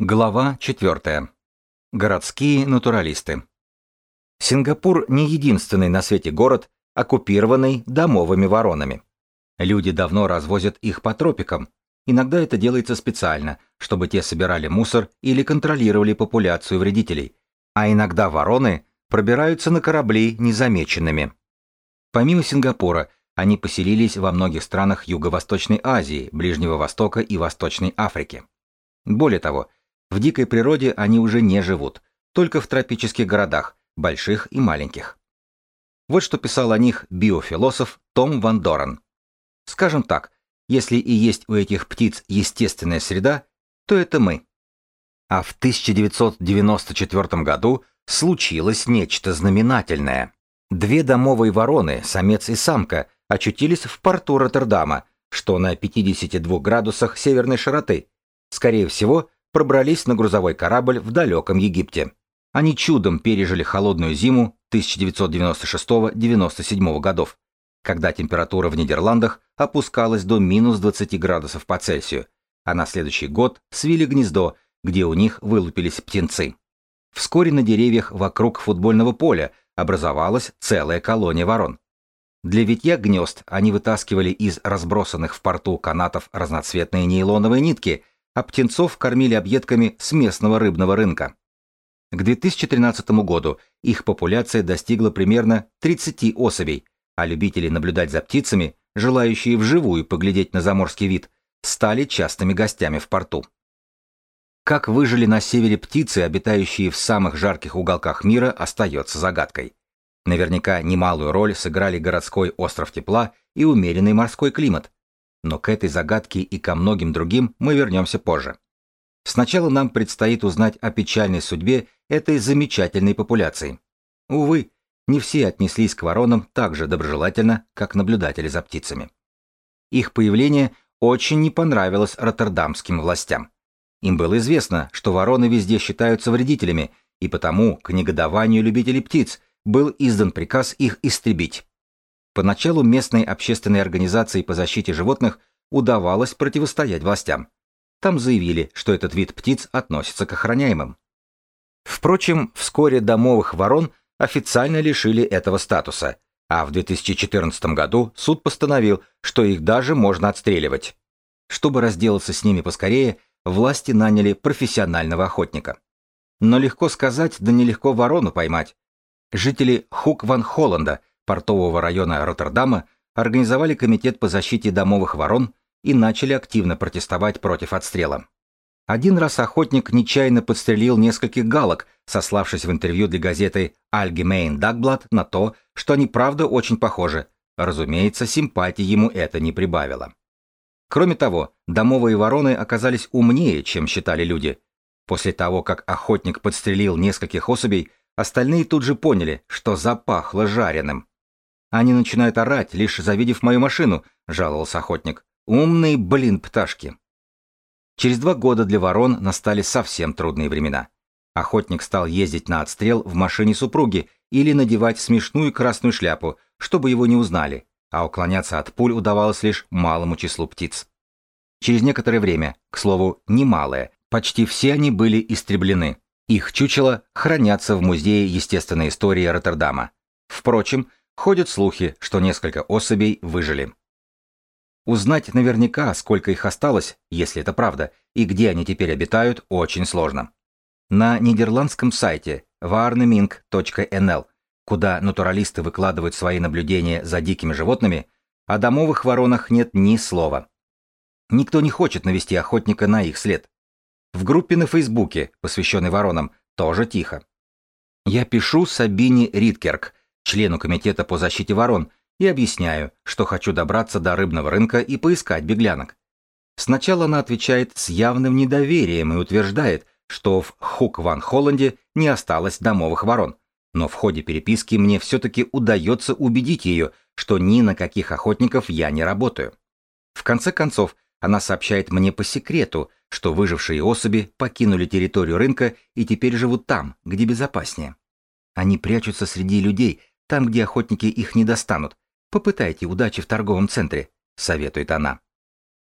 Глава 4. Городские натуралисты. Сингапур не единственный на свете город, оккупированный домовыми воронами. Люди давно развозят их по тропикам. Иногда это делается специально, чтобы те собирали мусор или контролировали популяцию вредителей. А иногда вороны пробираются на корабли незамеченными. Помимо Сингапура, они поселились во многих странах Юго-Восточной Азии, Ближнего Востока и Восточной Африки. Более того, в дикой природе они уже не живут, только в тропических городах, больших и маленьких. Вот что писал о них биофилософ Том Ван Дорен. Скажем так, если и есть у этих птиц естественная среда, то это мы. А в 1994 году случилось нечто знаменательное. Две домовые вороны, самец и самка, очутились в порту Роттердама, что на 52 градусах северной широты. Скорее всего, пробрались на грузовой корабль в далеком Египте. Они чудом пережили холодную зиму 1996-97 годов, когда температура в Нидерландах опускалась до минус 20 градусов по Цельсию, а на следующий год свили гнездо, где у них вылупились птенцы. Вскоре на деревьях вокруг футбольного поля образовалась целая колония ворон. Для витья гнезд они вытаскивали из разбросанных в порту канатов разноцветные нейлоновые нитки – а птенцов кормили объедками с местного рыбного рынка. К 2013 году их популяция достигла примерно 30 особей, а любители наблюдать за птицами, желающие вживую поглядеть на заморский вид, стали частыми гостями в порту. Как выжили на севере птицы, обитающие в самых жарких уголках мира, остается загадкой. Наверняка немалую роль сыграли городской остров тепла и умеренный морской климат, но к этой загадке и ко многим другим мы вернемся позже. Сначала нам предстоит узнать о печальной судьбе этой замечательной популяции. Увы, не все отнеслись к воронам так же доброжелательно, как наблюдатели за птицами. Их появление очень не понравилось роттердамским властям. Им было известно, что вороны везде считаются вредителями, и потому, к негодованию любителей птиц, был издан приказ их истребить. Поначалу местной общественной организации по защите животных удавалось противостоять властям. Там заявили, что этот вид птиц относится к охраняемым. Впрочем, вскоре домовых ворон официально лишили этого статуса, а в 2014 году суд постановил, что их даже можно отстреливать. Чтобы разделаться с ними поскорее, власти наняли профессионального охотника. Но легко сказать, да нелегко ворону поймать. Жители Хук Ван Холланда портового района Роттердама организовали комитет по защите домовых ворон и начали активно протестовать против отстрела. Один раз охотник нечаянно подстрелил нескольких галок, сославшись в интервью для газеты Allgemein Dagblad на то, что они правда очень похожи. Разумеется, симпатии ему это не прибавило. Кроме того, домовые вороны оказались умнее, чем считали люди. После того, как охотник подстрелил нескольких особей, остальные тут же поняли, что запахло жареным. Они начинают орать, лишь завидев мою машину, жаловался охотник. Умные, блин, пташки. Через два года для ворон настали совсем трудные времена. Охотник стал ездить на отстрел в машине супруги или надевать смешную красную шляпу, чтобы его не узнали, а уклоняться от пуль удавалось лишь малому числу птиц. Через некоторое время, к слову, немалое, почти все они были истреблены. Их чучела хранятся в Музее естественной истории Роттердама. Впрочем, Ходят слухи, что несколько особей выжили. Узнать наверняка, сколько их осталось, если это правда, и где они теперь обитают, очень сложно. На нидерландском сайте warneming.nl, куда натуралисты выкладывают свои наблюдения за дикими животными, о домовых воронах нет ни слова. Никто не хочет навести охотника на их след. В группе на Фейсбуке, посвященной воронам, тоже тихо. Я пишу Сабине Риткерк, члену комитета по защите ворон, и объясняю, что хочу добраться до рыбного рынка и поискать беглянок. Сначала она отвечает с явным недоверием и утверждает, что в Хук-Ван-Холланде не осталось домовых ворон. Но в ходе переписки мне все-таки удается убедить ее, что ни на каких охотников я не работаю. В конце концов, она сообщает мне по секрету, что выжившие особи покинули территорию рынка и теперь живут там, где безопаснее. Они прячутся среди людей, там, где охотники их не достанут. Попытайте удачи в торговом центре, советует она.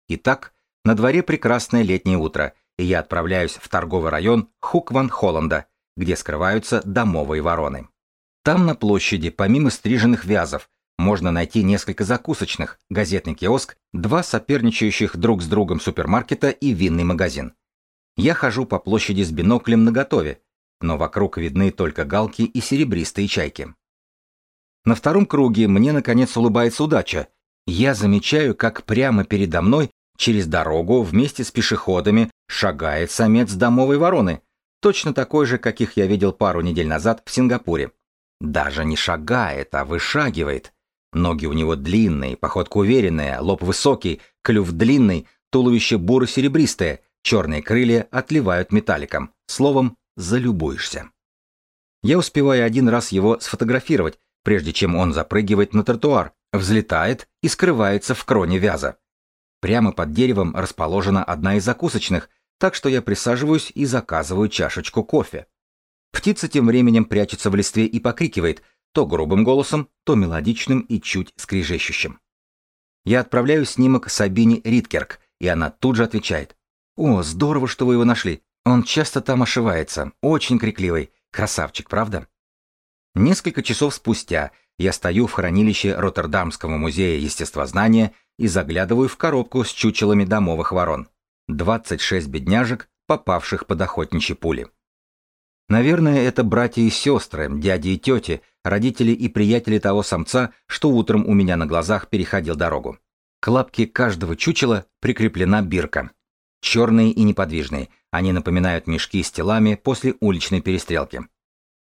Итак, на дворе прекрасное летнее утро, и я отправляюсь в торговый район Хук-Ван-Холланда, где скрываются домовые вороны. Там на площади, помимо стриженных вязов, можно найти несколько закусочных, газетный киоск, два соперничающих друг с другом супермаркета и винный магазин. Я хожу по площади с биноклем наготове, но вокруг видны только галки и серебристые чайки. На втором круге мне наконец улыбается удача. Я замечаю, как прямо передо мной через дорогу вместе с пешеходами шагает самец домовой вороны, точно такой же, каких я видел пару недель назад в Сингапуре. Даже не шагает, а вышагивает. Ноги у него длинные, походка уверенная, лоб высокий, клюв длинный, туловище буро-серебристое, черные крылья отливают металликом. Словом, залюбуешься. Я успеваю один раз его сфотографировать, прежде чем он запрыгивает на тротуар, взлетает и скрывается в кроне вяза. Прямо под деревом расположена одна из закусочных, так что я присаживаюсь и заказываю чашечку кофе. Птица тем временем прячется в листве и покрикивает, то грубым голосом, то мелодичным и чуть скрижещущим. Я отправляю снимок Сабине Риткерк, и она тут же отвечает. «О, здорово, что вы его нашли. Он часто там ошивается, очень крикливый. Красавчик, правда?» Несколько часов спустя я стою в хранилище Роттердамского музея естествознания и заглядываю в коробку с чучелами домовых ворон. 26 бедняжек, попавших под охотничьи пули. Наверное, это братья и сестры, дяди и тети, родители и приятели того самца, что утром у меня на глазах переходил дорогу. К лапке каждого чучела прикреплена бирка. Черные и неподвижные, они напоминают мешки с телами после уличной перестрелки.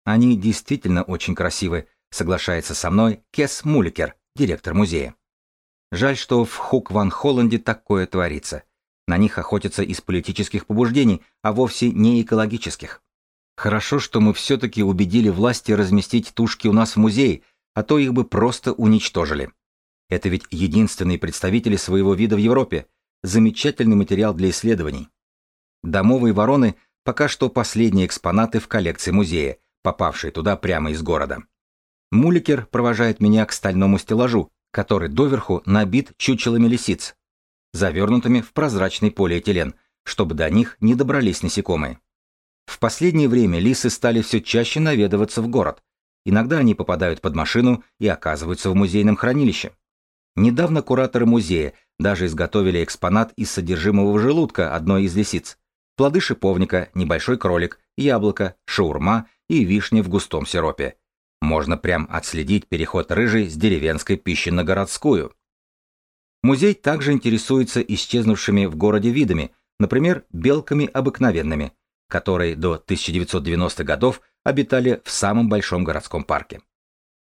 Они действительно очень красивы, соглашается со мной Кес Муликер, директор музея. Жаль, что в Хук-Ван-Холланде такое творится. На них охотятся из политических побуждений, а вовсе не экологических. Хорошо, что мы все-таки убедили власти разместить тушки у нас в музее, а то их бы просто уничтожили. Это ведь единственные представители своего вида в Европе. Замечательный материал для исследований. Домовые вороны пока что последние экспонаты в коллекции музея, попавшие туда прямо из города. Муликер провожает меня к стальному стеллажу, который доверху набит чучелами лисиц, завернутыми в прозрачный полиэтилен, чтобы до них не добрались насекомые. В последнее время лисы стали все чаще наведываться в город. Иногда они попадают под машину и оказываются в музейном хранилище. Недавно кураторы музея даже изготовили экспонат из содержимого желудка одной из лисиц. Плоды шиповника, небольшой кролик, яблоко, шаурма и вишня в густом сиропе. Можно прям отследить переход рыжей с деревенской пищи на городскую. Музей также интересуется исчезнувшими в городе видами, например, белками обыкновенными – которые до 1990-х годов обитали в самом большом городском парке.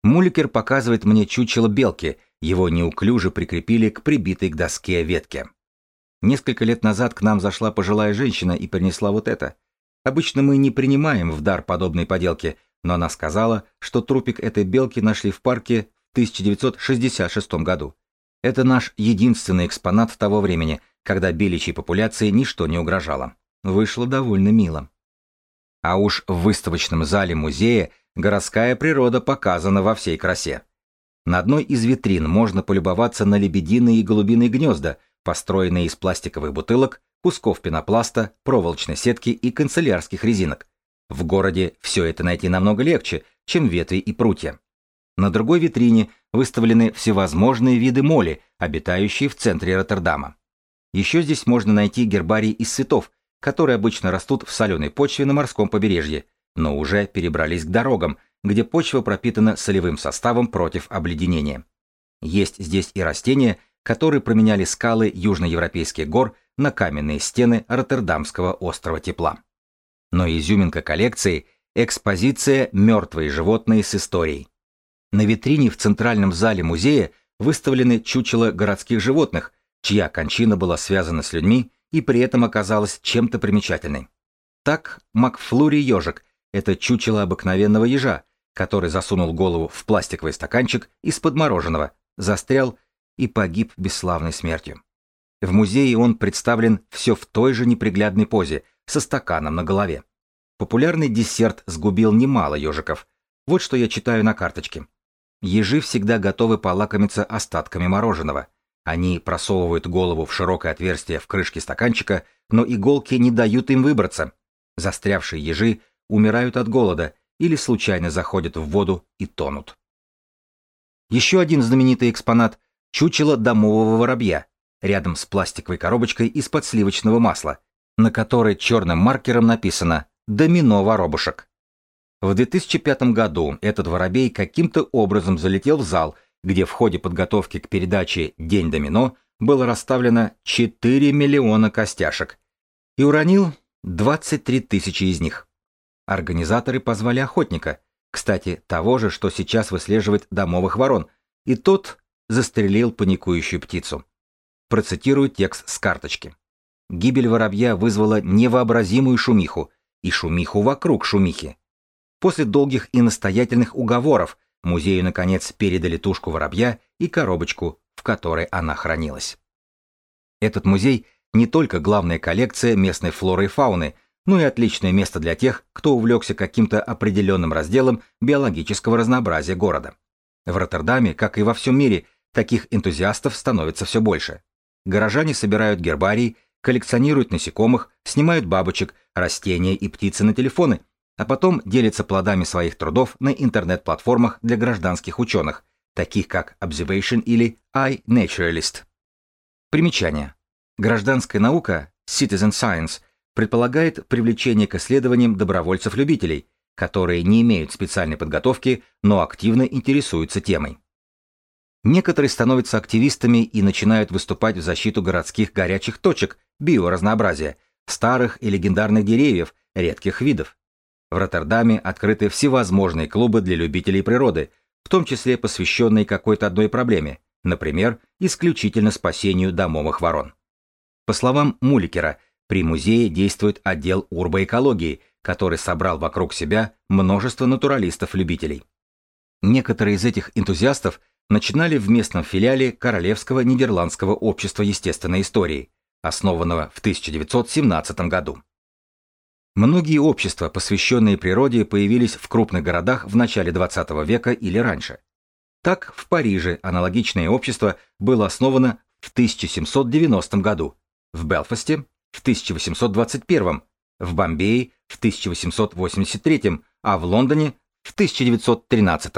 Муликер показывает мне чучело белки, его неуклюже прикрепили к прибитой к доске ветке. Несколько лет назад к нам зашла пожилая женщина и принесла вот это. Обычно мы не принимаем в дар подобные поделки, но она сказала, что трупик этой белки нашли в парке в 1966 году. Это наш единственный экспонат того времени, когда беличьей популяции ничто не угрожало. Вышло довольно мило. А уж в выставочном зале музея городская природа показана во всей красе. На одной из витрин можно полюбоваться на лебединые и голубиные гнезда, построенные из пластиковых бутылок, кусков пенопласта, проволочной сетки и канцелярских резинок. В городе все это найти намного легче, чем ветви и прутья. На другой витрине выставлены всевозможные виды моли, обитающие в центре Роттердама. Еще здесь можно найти гербарий из цветов, которые обычно растут в соленой почве на морском побережье, но уже перебрались к дорогам, где почва пропитана солевым составом против обледенения. Есть здесь и растения, которые променяли скалы южноевропейских гор на каменные стены Роттердамского острова тепла. Но изюминка коллекции – экспозиция «Мертвые животные с историей». На витрине в центральном зале музея выставлены чучела городских животных, чья кончина была связана с людьми и при этом оказалась чем-то примечательной. Так, Макфлури ежик – это чучело обыкновенного ежа, который засунул голову в пластиковый стаканчик из-под мороженого, застрял и погиб бесславной смертью. В музее он представлен все в той же неприглядной позе, со стаканом на голове. Популярный десерт сгубил немало ежиков. Вот что я читаю на карточке. Ежи всегда готовы полакомиться остатками мороженого. Они просовывают голову в широкое отверстие в крышке стаканчика, но иголки не дают им выбраться. Застрявшие ежи умирают от голода или случайно заходят в воду и тонут. Еще один знаменитый экспонат – чучело домового воробья, рядом с пластиковой коробочкой из-под сливочного масла, на которой черным маркером написано «Домино воробушек». В 2005 году этот воробей каким-то образом залетел в зал, где в ходе подготовки к передаче «День домино» было расставлено 4 миллиона костяшек и уронил 23 тысячи из них. Организаторы позвали охотника, кстати, того же, что сейчас выслеживает домовых ворон, и тот застрелил паникующую птицу. Процитирую текст с карточки. Гибель воробья вызвала невообразимую шумиху, и шумиху вокруг шумихи. После долгих и настоятельных уговоров музею, наконец, передали тушку воробья и коробочку, в которой она хранилась. Этот музей не только главная коллекция местной флоры и фауны, но и отличное место для тех, кто увлекся каким-то определенным разделом биологического разнообразия города. В Роттердаме, как и во всем мире, таких энтузиастов становится все больше. Горожане собирают гербарий, коллекционируют насекомых, снимают бабочек, растения и птицы на телефоны, а потом делятся плодами своих трудов на интернет-платформах для гражданских ученых, таких как Observation или iNaturalist. Примечание. Гражданская наука, Citizen Science, предполагает привлечение к исследованиям добровольцев-любителей, которые не имеют специальной подготовки, но активно интересуются темой. Некоторые становятся активистами и начинают выступать в защиту городских горячих точек, биоразнообразия, старых и легендарных деревьев, редких видов. В Роттердаме открыты всевозможные клубы для любителей природы, в том числе посвященные какой-то одной проблеме, например, исключительно спасению домовых ворон. По словам Муликера, при музее действует отдел урбоэкологии, который собрал вокруг себя множество натуралистов-любителей. Некоторые из этих энтузиастов начинали в местном филиале Королевского Нидерландского общества естественной истории, основанного в 1917 году. Многие общества, посвященные природе, появились в крупных городах в начале 20 века или раньше. Так, в Париже аналогичное общество было основано в 1790 году, в Белфасте в 1821, в Бомбее в 1883, а в Лондоне в 1913.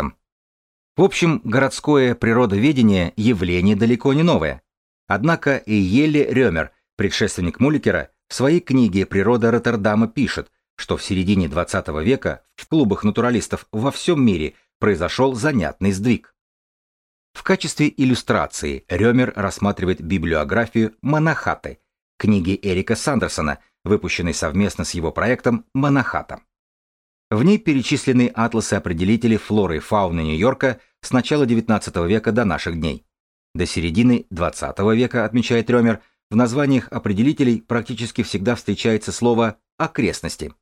В общем, городское природоведение – явление далеко не новое. Однако и Елли Рёмер, предшественник Муликера, в своей книге «Природа Роттердама» пишет, что в середине 20 века в клубах натуралистов во всем мире произошел занятный сдвиг. В качестве иллюстрации Рёмер рассматривает библиографию Монахаты, книги Эрика Сандерсона, выпущенной совместно с его проектом «Монахата». В ней перечислены атласы-определители флоры и фауны Нью-Йорка с начала XIX века до наших дней. До середины XX века, отмечает Ремер, в названиях определителей практически всегда встречается слово «окрестности».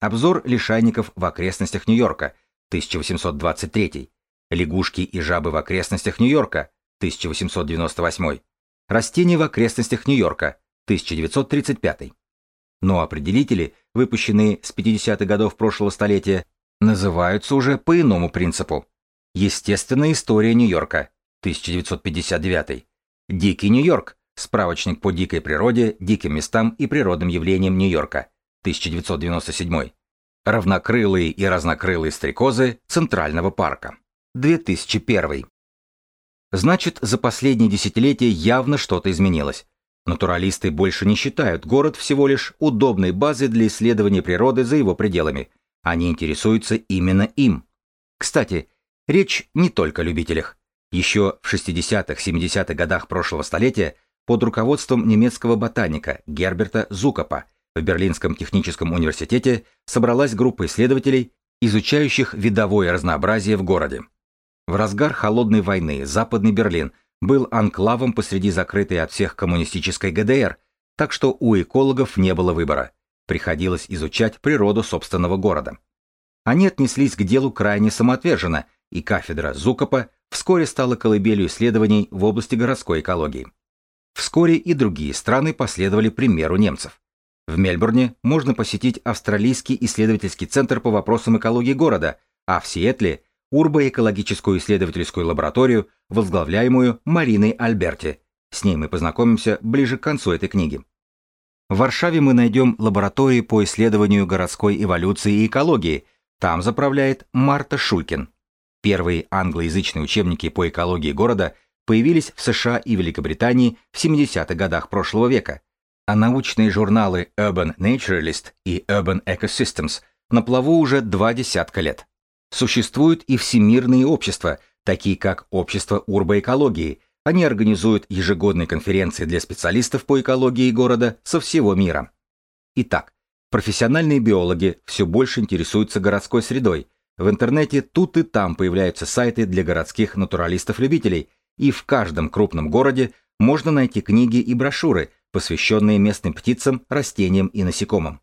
Обзор лишайников в окрестностях Нью-Йорка, 1823. Лягушки и жабы в окрестностях Нью-Йорка, 1898. Растения в окрестностях Нью-Йорка, 1935. Но определители, выпущенные с 50-х годов прошлого столетия, называются уже по иному принципу. Естественная история Нью-Йорка, 1959. Дикий Нью-Йорк, справочник по дикой природе, диким местам и природным явлениям Нью-Йорка, 1997. Равнокрылые и разнокрылые стрекозы Центрального парка, 2001. Значит, за последние десятилетия явно что-то изменилось. Натуралисты больше не считают город всего лишь удобной базой для исследования природы за его пределами. Они интересуются именно им. Кстати, речь не только о любителях. Еще в 60-70-х годах прошлого столетия под руководством немецкого ботаника Герберта Зукопа в Берлинском техническом университете собралась группа исследователей, изучающих видовое разнообразие в городе. В разгар холодной войны Западный Берлин был анклавом посреди закрытой от всех коммунистической ГДР, так что у экологов не было выбора. Приходилось изучать природу собственного города. Они отнеслись к делу крайне самоотверженно, и кафедра Зукопа вскоре стала колыбелью исследований в области городской экологии. Вскоре и другие страны последовали примеру немцев. В Мельбурне можно посетить Австралийский исследовательский центр по вопросам экологии города, а в Сиэтле – урбоэкологическую исследовательскую лабораторию, возглавляемую Мариной Альберти, С ней мы познакомимся ближе к концу этой книги. В Варшаве мы найдем лаборатории по исследованию городской эволюции и экологии. Там заправляет Марта Шулькин. Первые англоязычные учебники по экологии города появились в США и Великобритании в 70-х годах прошлого века, а научные журналы Urban Naturalist и Urban Ecosystems на плаву уже два десятка лет. Существуют и всемирные общества, такие как Общество урбоэкологии – они организуют ежегодные конференции для специалистов по экологии города со всего мира. Итак, профессиональные биологи все больше интересуются городской средой. В интернете тут и там появляются сайты для городских натуралистов-любителей, и в каждом крупном городе можно найти книги и брошюры, посвященные местным птицам, растениям и насекомым.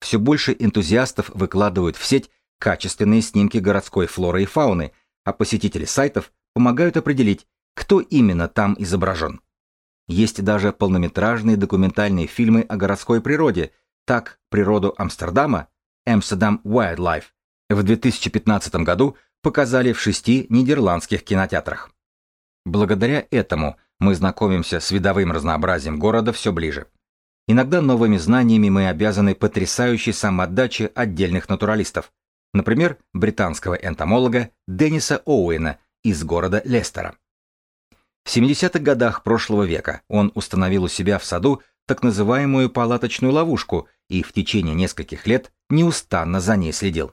Все больше энтузиастов выкладывают в сеть качественные снимки городской флоры и фауны, а посетители сайтов помогают определить, кто именно там изображен. Есть даже полнометражные документальные фильмы о городской природе, так природу Амстердама, Amsterdam Wildlife, в 2015 году показали в шести нидерландских кинотеатрах. Благодаря этому мы знакомимся с видовым разнообразием города все ближе. Иногда новыми знаниями мы обязаны потрясающей самоотдаче отдельных натуралистов, например, британского энтомолога Денниса Оуэна из города Лестера. В 70-х годах прошлого века он установил у себя в саду так называемую палаточную ловушку и в течение нескольких лет неустанно за ней следил.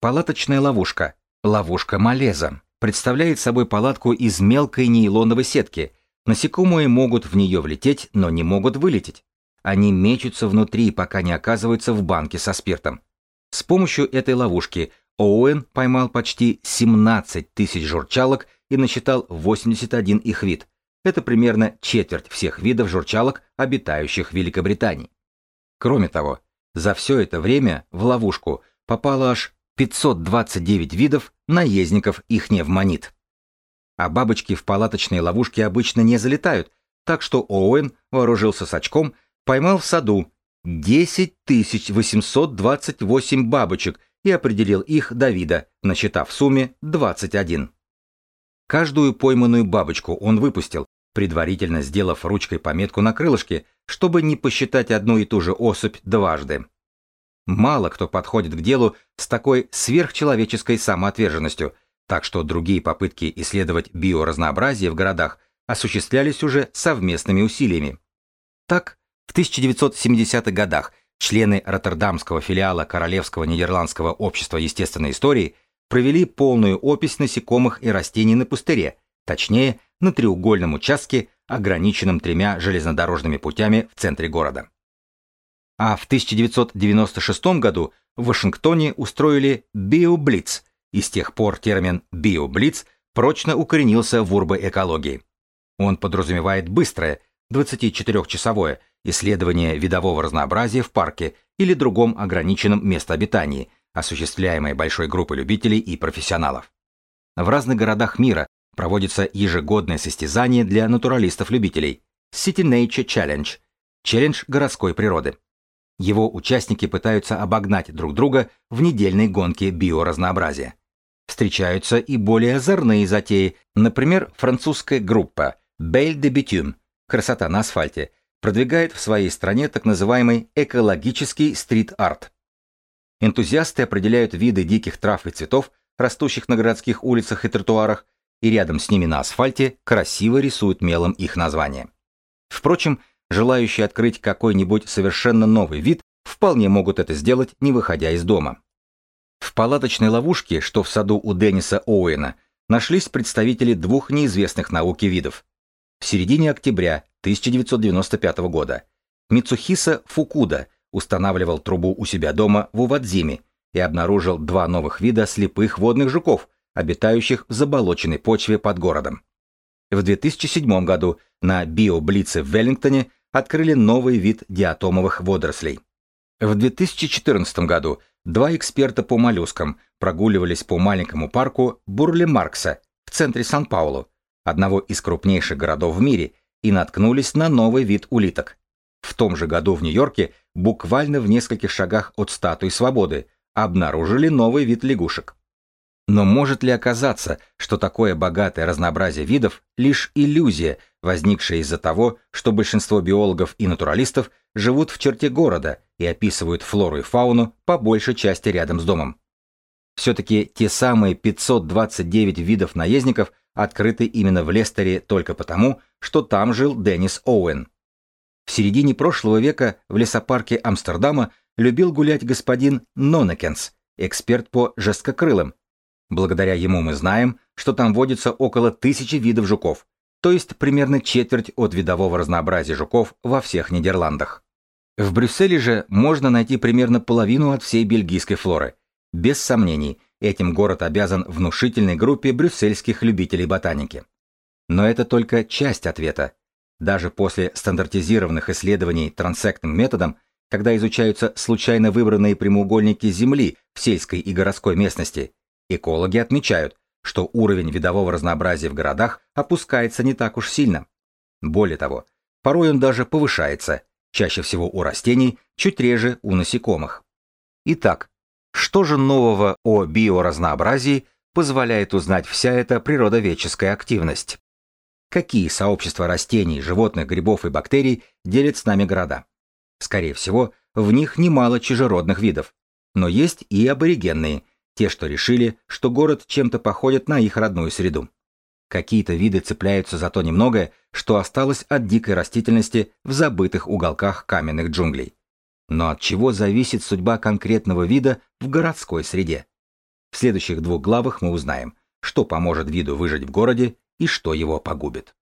Палаточная ловушка, ловушка Малеза, представляет собой палатку из мелкой нейлоновой сетки. Насекомые могут в нее влететь, но не могут вылететь. Они мечутся внутри, пока не оказываются в банке со спиртом. С помощью этой ловушки Оуэн поймал почти 17 тысяч журчалок и насчитал 81 их вид. Это примерно четверть всех видов журчалок, обитающих в Великобритании. Кроме того, за все это время в ловушку попало аж 529 видов наездников их невмонит. А бабочки в палаточной ловушке обычно не залетают, так что Оуэн вооружился с очком, поймал в саду 10 828 бабочек и определил их до вида, насчитав в сумме 21. Каждую пойманную бабочку он выпустил, предварительно сделав ручкой пометку на крылышке, чтобы не посчитать одну и ту же особь дважды. Мало кто подходит к делу с такой сверхчеловеческой самоотверженностью, так что другие попытки исследовать биоразнообразие в городах осуществлялись уже совместными усилиями. Так, в 1970-х годах члены Роттердамского филиала Королевского Нидерландского общества естественной истории провели полную опись насекомых и растений на пустыре, точнее, на треугольном участке, ограниченном тремя железнодорожными путями в центре города. А в 1996 году в Вашингтоне устроили биоблиц, и с тех пор термин биоблиц прочно укоренился в урбоэкологии. Он подразумевает быстрое, 24-часовое исследование видового разнообразия в парке или другом ограниченном местообитании – осуществляемое большой группой любителей и профессионалов. В разных городах мира проводится ежегодное состязание для натуралистов-любителей City Nature Challenge – челлендж городской природы. Его участники пытаются обогнать друг друга в недельной гонке биоразнообразия. Встречаются и более озорные затеи, например, французская группа Belle de Bitume – «Красота на асфальте» продвигает в своей стране так называемый экологический стрит-арт – Энтузиасты определяют виды диких трав и цветов, растущих на городских улицах и тротуарах, и рядом с ними на асфальте красиво рисуют мелом их название. Впрочем, желающие открыть какой-нибудь совершенно новый вид вполне могут это сделать, не выходя из дома. В палаточной ловушке, что в саду у Денниса Оуэна, нашлись представители двух неизвестных науке видов. В середине октября 1995 года Мицухиса Фукуда – устанавливал трубу у себя дома в Увадзиме и обнаружил два новых вида слепых водных жуков, обитающих в заболоченной почве под городом. В 2007 году на биоблице в Веллингтоне открыли новый вид диатомовых водорослей. В 2014 году два эксперта по моллюскам прогуливались по маленькому парку Бурли-Маркса в центре Сан-Паулу, одного из крупнейших городов в мире, и наткнулись на новый вид улиток. В том же году в Нью-Йорке, буквально в нескольких шагах от статуи свободы, обнаружили новый вид лягушек. Но может ли оказаться, что такое богатое разнообразие видов – лишь иллюзия, возникшее из-за того, что большинство биологов и натуралистов живут в черте города и описывают флору и фауну по большей части рядом с домом. Все-таки те самые 529 видов наездников открыты именно в Лестере только потому, что там жил Деннис Оуэн. В середине прошлого века в лесопарке Амстердама любил гулять господин Нонекенс, эксперт по жесткокрылым. Благодаря ему мы знаем, что там водится около тысячи видов жуков, то есть примерно четверть от видового разнообразия жуков во всех Нидерландах. В Брюсселе же можно найти примерно половину от всей бельгийской флоры. Без сомнений, этим город обязан внушительной группе брюссельских любителей ботаники. Но это только часть ответа. Даже после стандартизированных исследований трансектным методом, когда изучаются случайно выбранные прямоугольники Земли в сельской и городской местности, экологи отмечают, что уровень видового разнообразия в городах опускается не так уж сильно. Более того, порой он даже повышается, чаще всего у растений, чуть реже у насекомых. Итак, что же нового о биоразнообразии позволяет узнать вся эта природоведческая активность? Какие сообщества растений, животных, грибов и бактерий делят с нами города? Скорее всего, в них немало чужеродных видов. Но есть и аборигенные, те, что решили, что город чем-то походит на их родную среду. Какие-то виды цепляются за то немногое, что осталось от дикой растительности в забытых уголках каменных джунглей. Но от чего зависит судьба конкретного вида в городской среде? В следующих двух главах мы узнаем, что поможет виду выжить в городе и что его погубит.